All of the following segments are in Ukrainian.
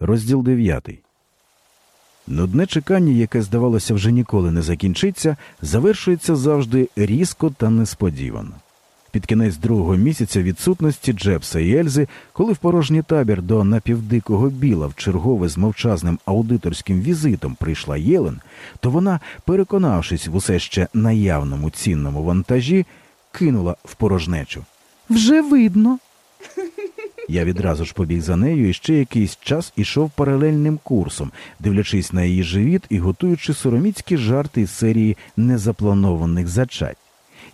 Розділ 9. Нудне чекання, яке, здавалося, вже ніколи не закінчиться, завершується завжди різко та несподівано. Під кінець другого місяця відсутності Джепса і Ельзи, коли в порожній табір до напівдикого біла в чергове з мовчазним аудиторським візитом прийшла Єлен, то вона, переконавшись в усе ще наявному цінному вантажі, кинула в порожнечу. Вже видно. Я відразу ж побіг за нею і ще якийсь час ішов паралельним курсом, дивлячись на її живіт і готуючи сороміцькі жарти із серії незапланованих зачать.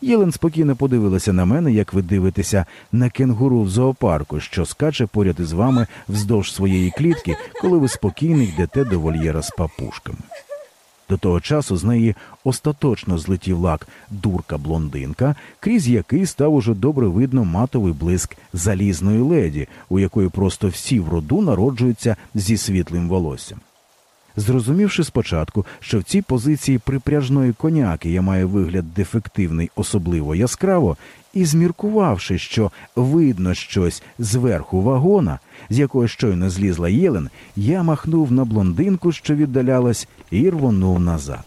Єлен спокійно подивилася на мене, як ви дивитеся на кенгуру в зоопарку, що скаче поряд із вами вздовж своєї клітки, коли ви спокійно йдете до вольєра з папушками. До того часу з неї остаточно злетів лак дурка блондинка, крізь який став уже добре видно матовий блиск залізної леді, у якої просто всі в роду народжуються зі світлим волоссям. Зрозумівши спочатку, що в цій позиції припряжної коняки я маю вигляд дефективний, особливо яскраво, і зміркувавши, що видно щось зверху вагона, з якого щойно злізла Єлен, я махнув на блондинку, що віддалялась, і рвонув назад.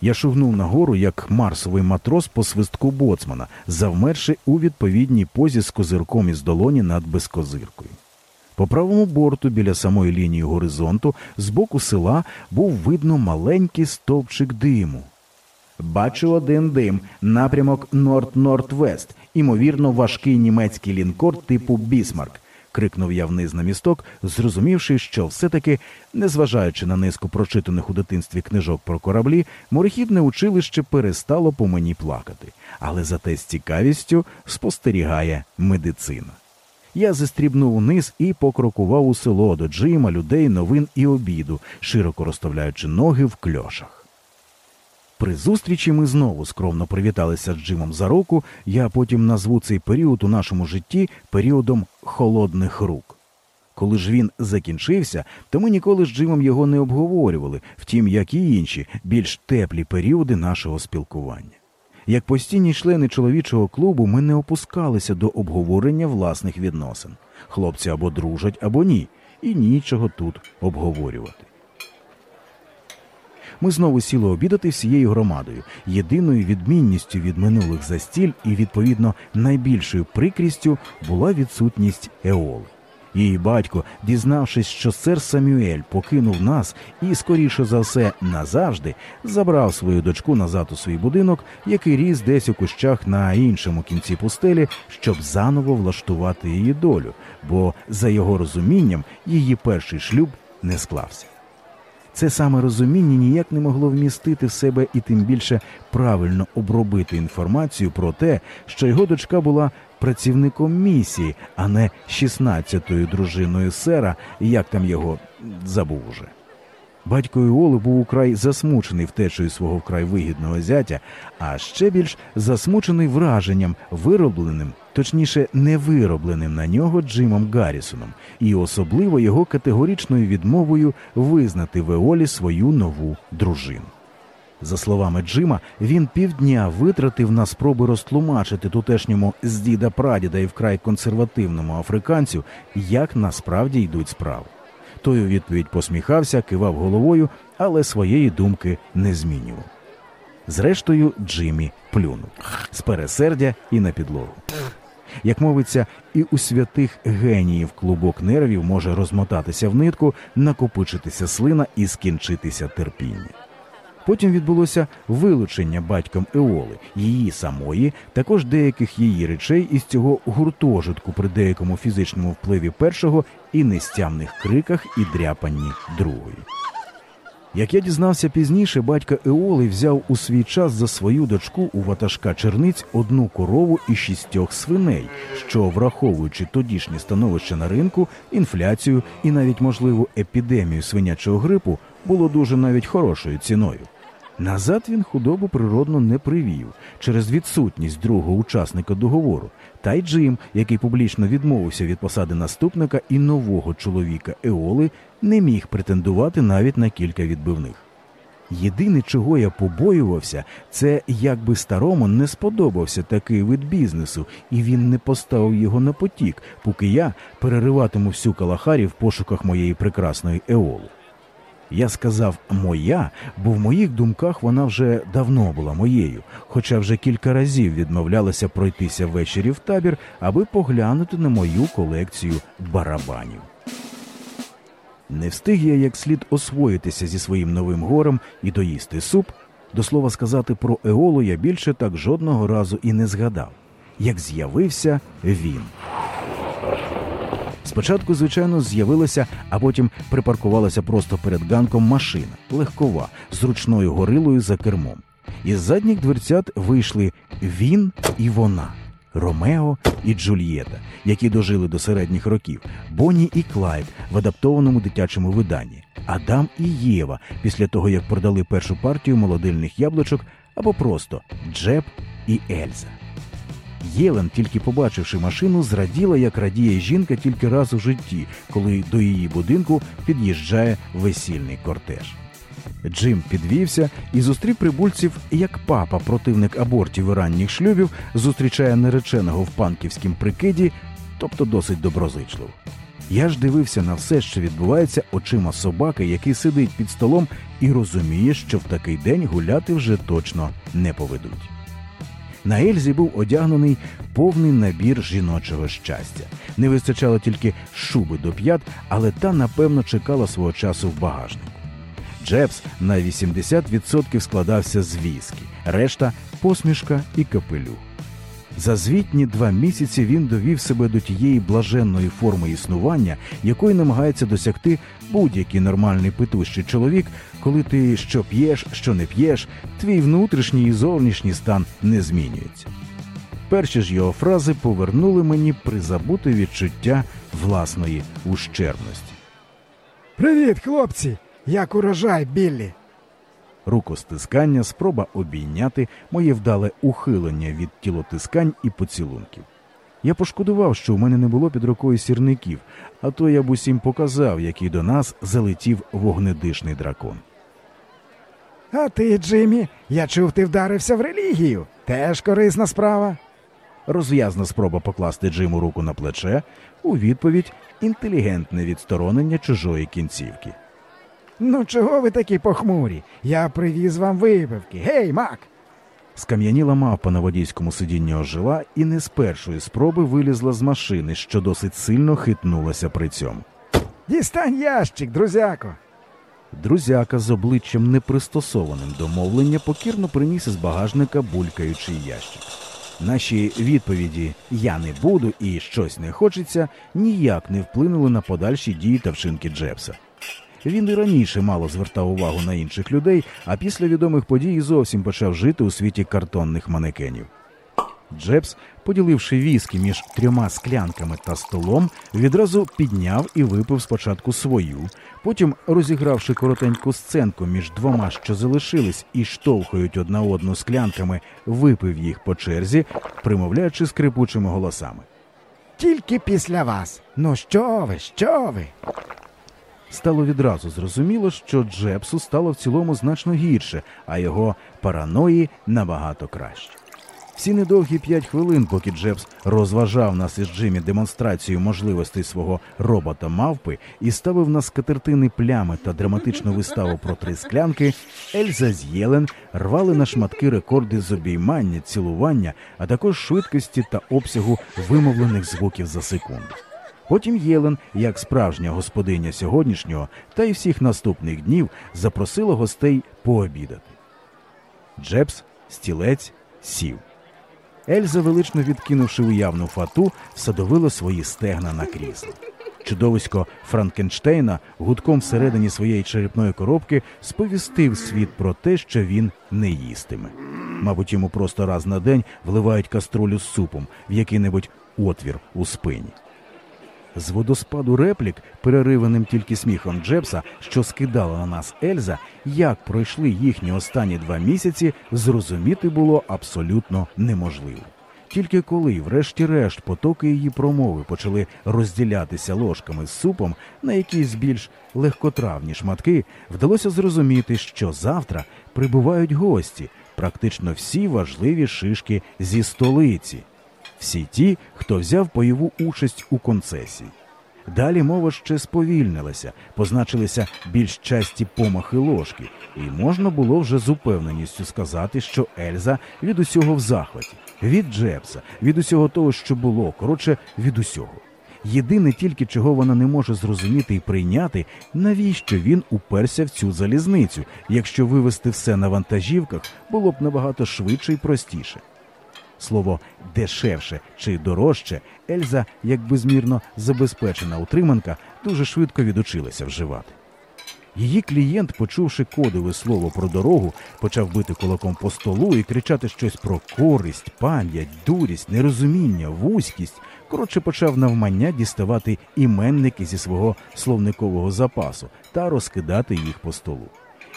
Я шугнув нагору, як марсовий матрос по свистку боцмана, завмерши у відповідній позі з козирком із долоні над безкозиркою. По правому борту, біля самої лінії горизонту, з боку села був видно маленький стовпчик диму. Бачу один дим, напрямок Норд-Норд-Вест, імовірно, важкий німецький лінкор типу Бісмарк. крикнув я вниз на місток, зрозумівши, що все-таки, незважаючи на низку прочитаних у дитинстві книжок про кораблі, морехідне училище перестало по мені плакати, але зате з цікавістю спостерігає медицина. Я зістрібнув униз і покрокував у село до Джима, людей, новин і обіду, широко розставляючи ноги в кльошах. При зустрічі ми знову скромно привіталися з Джимом за руку. Я потім назву цей період у нашому житті періодом холодних рук. Коли ж він закінчився, то ми ніколи з Джимом його не обговорювали, втім, як і інші, більш теплі періоди нашого спілкування. Як постійні члени чоловічого клубу, ми не опускалися до обговорення власних відносин. Хлопці або дружать, або ні, і нічого тут обговорювати. Ми знову сіли обідати всією громадою, єдиною відмінністю від минулих застіль і, відповідно, найбільшою прикрістю була відсутність Еоли. Її батько, дізнавшись, що сер Самюель покинув нас і, скоріше за все, назавжди, забрав свою дочку назад у свій будинок, який ріс десь у кущах на іншому кінці пустелі, щоб заново влаштувати її долю, бо, за його розумінням, її перший шлюб не склався. Це саме розуміння ніяк не могло вмістити в себе і тим більше правильно обробити інформацію про те, що його дочка була працівником місії, а не 16-ю дружиною сера, як там його забув уже. Батько Іоли був украй засмучений втечею свого вкрай вигідного зятя, а ще більш засмучений враженням, виробленим, точніше, не виробленим на нього Джимом Гаррісоном, і особливо його категоричною відмовою визнати в Еолі свою нову дружину. За словами Джима, він півдня витратив на спроби розтлумачити тутешньому з діда прадіда і вкрай консервативному африканцю, як насправді йдуть справи. Той у відповідь посміхався, кивав головою, але своєї думки не змінював. Зрештою, Джиммі плюнув з пересердя і на підлогу. Як мовиться, і у святих геніїв клубок нервів може розмотатися в нитку, накопичитися слина і скінчитися терпіння. Потім відбулося вилучення батьком Еоли, її самої, також деяких її речей із цього гуртожитку при деякому фізичному впливі першого і нестямних криках і дряпанні другої. Як я дізнався пізніше, батька Еоли взяв у свій час за свою дочку у ватажка черниць одну корову і шістьох свиней, що, враховуючи тодішнє становище на ринку, інфляцію і навіть можливу епідемію свинячого грипу, було дуже навіть хорошою ціною. Назад він худобу природно не привів через відсутність другого учасника договору, та й Джим, який публічно відмовився від посади наступника і нового чоловіка Еоли, не міг претендувати навіть на кілька відбивних. Єдине, чого я побоювався, це якби старому не сподобався такий вид бізнесу, і він не поставив його на потік, поки я перериватиму всю калахарі в пошуках моєї прекрасної еоли. Я сказав моя, бо в моїх думках вона вже давно була моєю, хоча вже кілька разів відмовлялася пройтися ввечері в табір, аби поглянути на мою колекцію барабанів. Не встиг я як слід освоїтися зі своїм новим горем і доїсти суп. До слова сказати про Еолу я більше так жодного разу і не згадав, як з'явився він. Спочатку, звичайно, з'явилася, а потім припаркувалася просто перед ганком машина, легкова, з ручною горилою за кермом. Із задніх дверцят вийшли він і вона. Ромео і Джульєта, які дожили до середніх років, Бонні і Клайд в адаптованому дитячому виданні, Адам і Єва після того, як продали першу партію молодильних яблучок, або просто Джеб і Ельза. Єлен, тільки побачивши машину, зраділа, як радіє жінка тільки раз у житті, коли до її будинку під'їжджає весільний кортеж. Джим підвівся і зустрів прибульців, як папа, противник абортів і ранніх шлюбів, зустрічає нареченого в панківськім прикиді, тобто досить доброзичливо. Я ж дивився на все, що відбувається очима собаки, який сидить під столом і розуміє, що в такий день гуляти вже точно не поведуть. На Ельзі був одягнений повний набір жіночого щастя. Не вистачало тільки шуби до п'ят, але та, напевно, чекала свого часу в багажнику. Джебс на 80% складався з віскі, решта посмішка і капелюх. За звітні два місяці він довів себе до тієї блаженної форми існування, якої намагається досягти будь-який нормальний питущий чоловік, коли ти що п'єш, що не п'єш, твій внутрішній і зовнішній стан не змінюється. Перші ж його фрази повернули мені призабуте відчуття власної ущербності. Привіт, хлопці! Як урожай, Біллі! Рукостискання, спроба обійняти моє вдале ухилення від тілотискань і поцілунків. Я пошкодував, що в мене не було під рукою сірників, а то я б усім показав, який до нас залетів вогнедишний дракон. А ти, Джиммі, я чув, ти вдарився в релігію. Теж корисна справа. Розв'язна спроба покласти Джиму руку на плече, у відповідь інтелігентне відсторонення чужої кінцівки. Ну, чого ви такі похмурі? Я привіз вам випивки. Гей, Мак! Скам'яніла мавпа на водійському сидінні ожила і не з першої спроби вилізла з машини, що досить сильно хитнулася при цьому. Дістань ящик, друзяко. Друзяка з обличчям непристосованим до мовлення покірно приніс із багажника булькаючий ящик. Наші відповіді Я не буду і щось не хочеться ніяк не вплинули на подальші дії та вчинки Джебса. Він і раніше мало звертав увагу на інших людей, а після відомих подій зовсім почав жити у світі картонних манекенів. Джебс, поділивши віскі між трьома склянками та столом, відразу підняв і випив спочатку свою, потім, розігравши коротеньку сценку між двома, що залишились, і штовхають одна одну склянками, випив їх по черзі, примовляючи скрипучими голосами. Тільки після вас. Ну що ви, що ви? Стало відразу зрозуміло, що Джебсу стало в цілому значно гірше, а його параної набагато краще. Всі недовгі п'ять хвилин, поки Джебс розважав нас із Джимі демонстрацію можливостей свого робота мавпи і ставив на скатертини плями та драматичну виставу про три склянки, Ельза з Єлен рвали на шматки рекорди з обіймання, цілування, а також швидкості та обсягу вимовлених звуків за секунду. Потім Єлен, як справжня господиня сьогоднішнього та й всіх наступних днів, запросила гостей пообідати. Джебс, стілець, сів. Ельза, велично відкинувши уявну фату, всадовила свої стегна на крісло. Чудовисько Франкенштейна гудком всередині своєї черепної коробки сповістив світ про те, що він не їстиме. Мабуть, йому просто раз на день вливають каструлю з супом в який-небудь отвір у спині. З водоспаду реплік, перериваним тільки сміхом Джебса, що скидала на нас Ельза, як пройшли їхні останні два місяці, зрозуміти було абсолютно неможливо. Тільки коли, врешті-решт, потоки її промови почали розділятися ложками з супом на якісь більш легкотравні шматки, вдалося зрозуміти, що завтра прибувають гості, практично всі важливі шишки зі столиці, всі ті, хто взяв бойову участь у концесії. Далі мова ще сповільнилася, позначилися більш часті помахи ложки, і можна було вже з упевненістю сказати, що Ельза від усього в захваті, від Джепса, від усього того, що було, коротше, від усього. Єдине тільки, чого вона не може зрозуміти і прийняти, навіщо він уперся в цю залізницю, якщо вивезти все на вантажівках було б набагато швидше і простіше. Слово дешевше чи дорожче Ельза, як безмірно забезпечена утриманка, дуже швидко відучилася вживати. Її клієнт, почувши кодове слово про дорогу, почав бити кулаком по столу і кричати щось про користь, пам'ять, дурість, нерозуміння, вузькість. Коротше, почав навмання діставати іменники зі свого словникового запасу та розкидати їх по столу.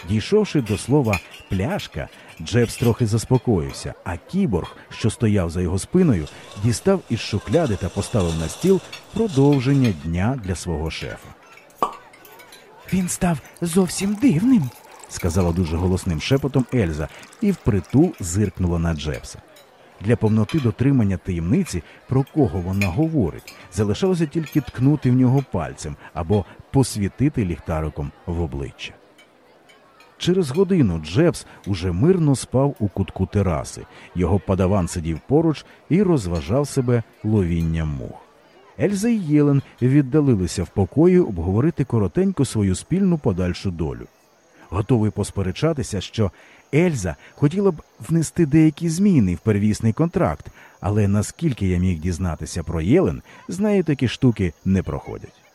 Дійшовши до слова пляшка, Джебс трохи заспокоївся, а кіборг, що стояв за його спиною, дістав із шухляди та поставив на стіл продовження дня для свого шефа. Він став зовсім дивним. сказала дуже голосним шепотом Ельза і впритул зиркнула на Джебса. Для повноти дотримання таємниці, про кого вона говорить, залишалося тільки ткнути в нього пальцем або посвітити ліхтариком в обличчя. Через годину Джебс уже мирно спав у кутку тераси. Його падаван сидів поруч і розважав себе ловінням мух. Ельза і Єлен віддалилися в покої обговорити коротенько свою спільну подальшу долю. Готовий посперечатися, що Ельза хотіла б внести деякі зміни в первісний контракт, але наскільки я міг дізнатися про Єлен, з нею такі штуки не проходять.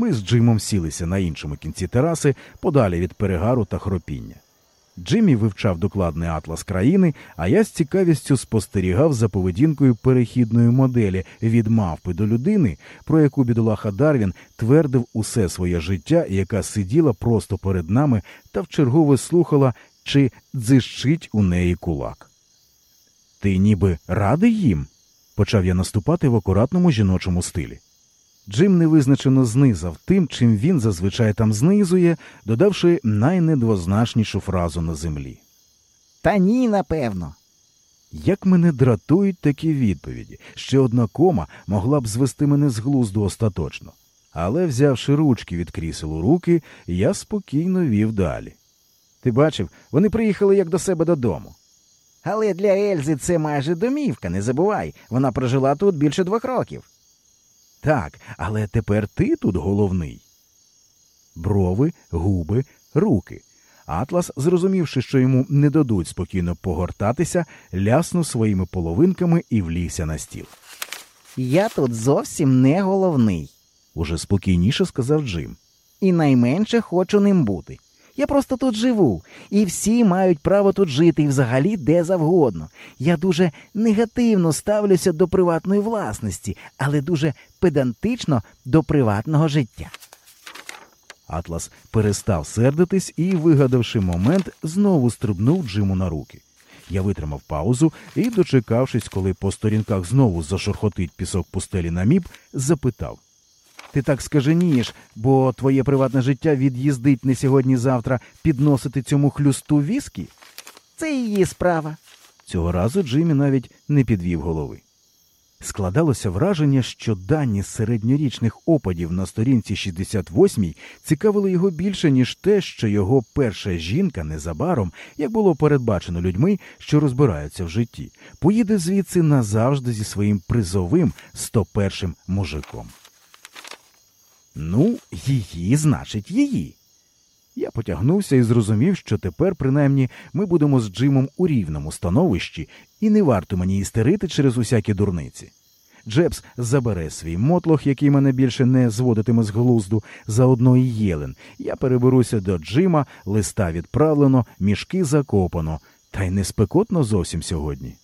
Ми з Джимом сілися на іншому кінці тераси, подалі від перегару та хропіння. Джиммі вивчав докладний атлас країни, а я з цікавістю спостерігав за поведінкою перехідної моделі від мавпи до людини, про яку бідолаха Дарвін твердив усе своє життя, яка сиділа просто перед нами та вчергове слухала, чи дзищить у неї кулак. Ти ніби радий їм? почав я наступати в акуратному жіночому стилі. Джим невизначено знизав тим, чим він зазвичай там знизує, додавши найнедвозначнішу фразу на землі. Та ні, напевно. Як мене дратують такі відповіді, ще одна кома могла б звести мене з глузду остаточно. Але, взявши ручки від крісел у руки, я спокійно вів далі. Ти бачив, вони приїхали як до себе додому. Але для Ельзи це майже домівка, не забувай. Вона прожила тут більше двох років. Так, але тепер ти тут головний. Брови, губи, руки. Атлас, зрозумівши, що йому не дадуть спокійно погортатися, ляснув своїми половинками і влігся на стіл. Я тут зовсім не головний. Уже спокійніше сказав Джим. І найменше хочу ним бути. Я просто тут живу, і всі мають право тут жити і взагалі де завгодно. Я дуже негативно ставлюся до приватної власності, але дуже педантично до приватного життя. Атлас перестав сердитись і, вигадавши момент, знову стрибнув Джиму на руки. Я витримав паузу і, дочекавшись, коли по сторінках знову зашурхотить пісок пустелі на міп, запитав. Ти так скаженієш, бо твоє приватне життя від'їздить не сьогодні-завтра підносити цьому хлюсту віскі? Це її справа. Цього разу Джиммі навіть не підвів голови. Складалося враження, що дані з середньорічних опадів на сторінці 68 цікавили його більше, ніж те, що його перша жінка незабаром, як було передбачено людьми, що розбираються в житті, поїде звідси назавжди зі своїм призовим 101-м мужиком. Ну, її, значить, її. Я потягнувся і зрозумів, що тепер, принаймні, ми будемо з Джимом у рівному становищі, і не варто мені істерити через усякі дурниці. Джебс забере свій мотлох, який мене більше не зводитиме з глузду, заодно і Єлен. Я переберуся до Джима, листа відправлено, мішки закопано, та й не спекотно зовсім сьогодні.